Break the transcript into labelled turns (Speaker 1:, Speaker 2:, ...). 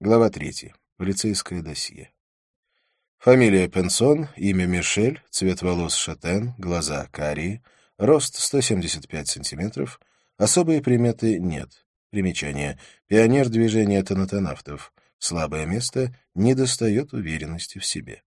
Speaker 1: Глава 3. Полицейское досье. Фамилия Пенсон, имя Мишель, цвет волос шатен, глаза карие, рост 175 сантиметров, особые приметы нет. Примечание. Пионер движения тонатонавтов. Слабое место — не достает уверенности в себе.